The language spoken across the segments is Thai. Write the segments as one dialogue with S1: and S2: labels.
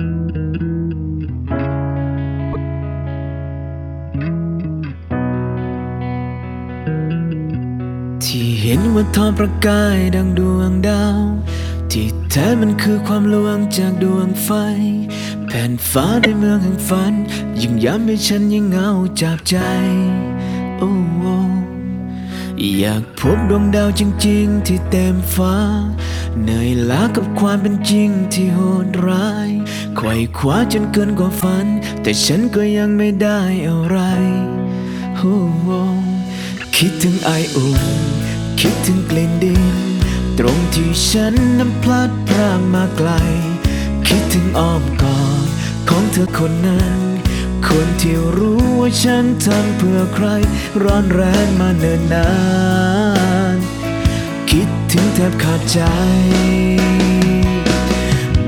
S1: ที่เห็นว่าทอนประกายดังดวงดาว ที่แท้มันคือความลวงจากดวงไฟ แผ่นฟ้าในเมืองแห่งฝัน ยิ่งย้ำให้ฉันยิ่งเหงาจากใจ โอ้อยากพบดวงดาวจริง ๆ ที่เต็มฟ้า เหนื่อยล้ากับความเป็นจริงที่โหดร้าย ไขว่คว้าจนเกินกว่าฝัน แต่ฉันก็ยังไม่ได้อะไรโอ้คิดถึงไออุ่นคิดถึงกลิ่นดิน ตรงที่ฉันนั้นพลัดพรากมาไกล คิดถึงอ้อมกอดของเธอคนนั้น คนที่รู้ว่าฉันทำเพื่อใคร ร้อนแรงมาเนิ่นนาน คิดถึงแทบขาดใจ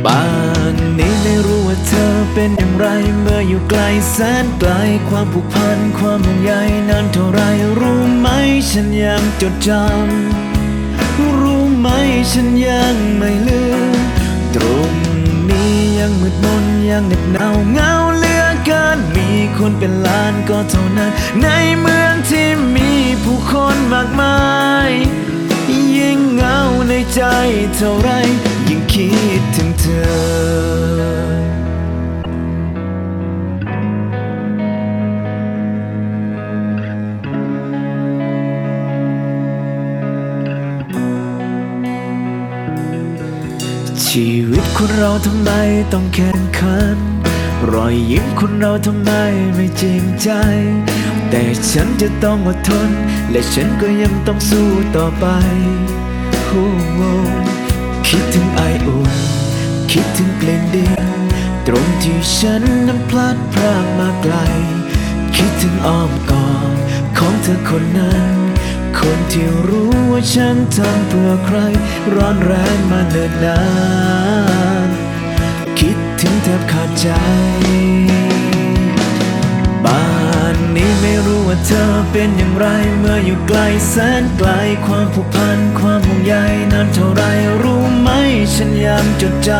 S1: บ้านนี้ ไม่รู้ว่าเธอเป็นอย่างไร เมื่ออยู่ไกลแสนไกลความผูกพันความห่วงใยนานเท่าไรรู้ไหมฉันยังจดจำรู้ไหมฉันยังไม่ลืมตรงนี้ยังมืดมนยังเหน็บหนาวเงาเหลือเกินมีคนเป็นล้านก็เท่านั้น ในเมืองที่มีผู้คนมากมาย ยิ่งเงาในใจเท่าไรยิ่งคิดถึงเธอ ชีวิตคนเราทำไมต้องแข่งขัน รอยยิ้มคนเราทำไมไม่จริงใจ แต่ฉันจะต้องอดทน และฉันก็ยังต้องสู้ต่อไปโอ้โหคิดถึงไออุ่น คิดถึงกลิ่นดินตรงที่ฉันนั้นพลัดพรากมาไกล คิดถึงอ้อมกอดของเธอคนนั้น คนที่รู้ว่าฉันทำเพื่อใคร ร้อนแรงมาเนิ่นนาน คิดถึงแทบขาดใจบ้านนี้ไม่รู้ว่าเธอเป็นอย่างไร เมื่ออยู่ไกลแสนไกล ความผูกพันความห่วงใยนานเท่าไรรู้ไหมฉันยังจดจ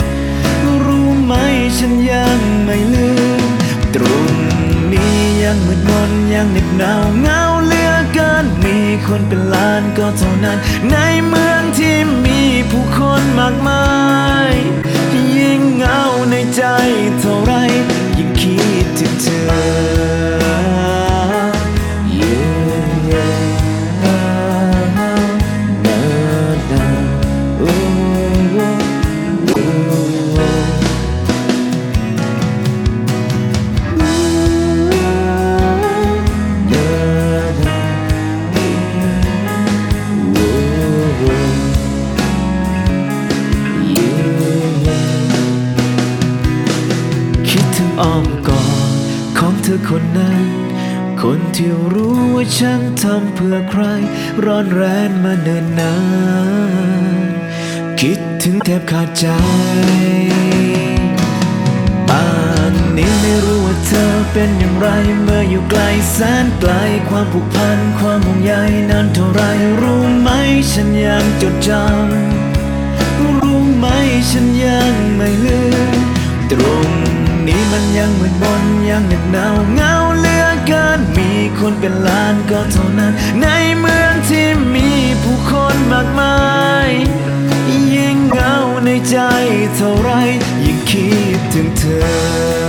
S1: ำรู้ไหมฉันยังไม่ลืม ตรงนี้ยังมืดมนยังเหน็บหนาวเงาานมีคนเป็นล้านก็เท่านั้น ในเมืองที่มีผู้คนมากมาย อ้อมกอดของเธอคนนั้น คนที่รู้ว่าฉันทำเพื่อใคร ร้อนแรงมาเนิ่นนาน คิดถึงแทบขาดใจบ้านนี้ไม่รู้ว่าเธอเป็นอย่างไร เมื่ออยู่ไกลแสนไกล ความผูกพันความห่วงใยนานเท่าไรรู้ไหมฉันยังจดจำรู้ไหมฉันยังไม่ลื้ ยังมืดมนยังเหน็บหนาวเหงาเหลือเกิน มีคนเป็นล้านก็เท่านั้น ในเมืองที่มีผู้คนมากมาย ยิ่งเหงาในใจเท่าไร ยิ่งคิดถึงเธอ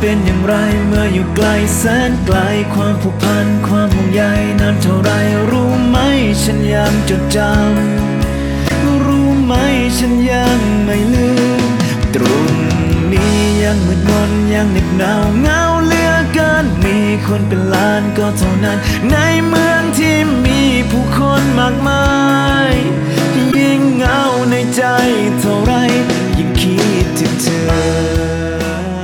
S1: เป็นอย่างไรเมื่ออยู่ไกลแสนไกล ความผูกพันความห่วงใยนานเท่าไรรู้ไหมฉันยังจดจำรู้ไหมฉันยังไม่ลืม ตรงนี้ยังมืดมนยังเหน็บหนาวเงาเลือกันมีคนเป็นล้านก็เท่านั้น ในเมืองที่มีผู้คนมากมาย ยิ่งเงาในใจ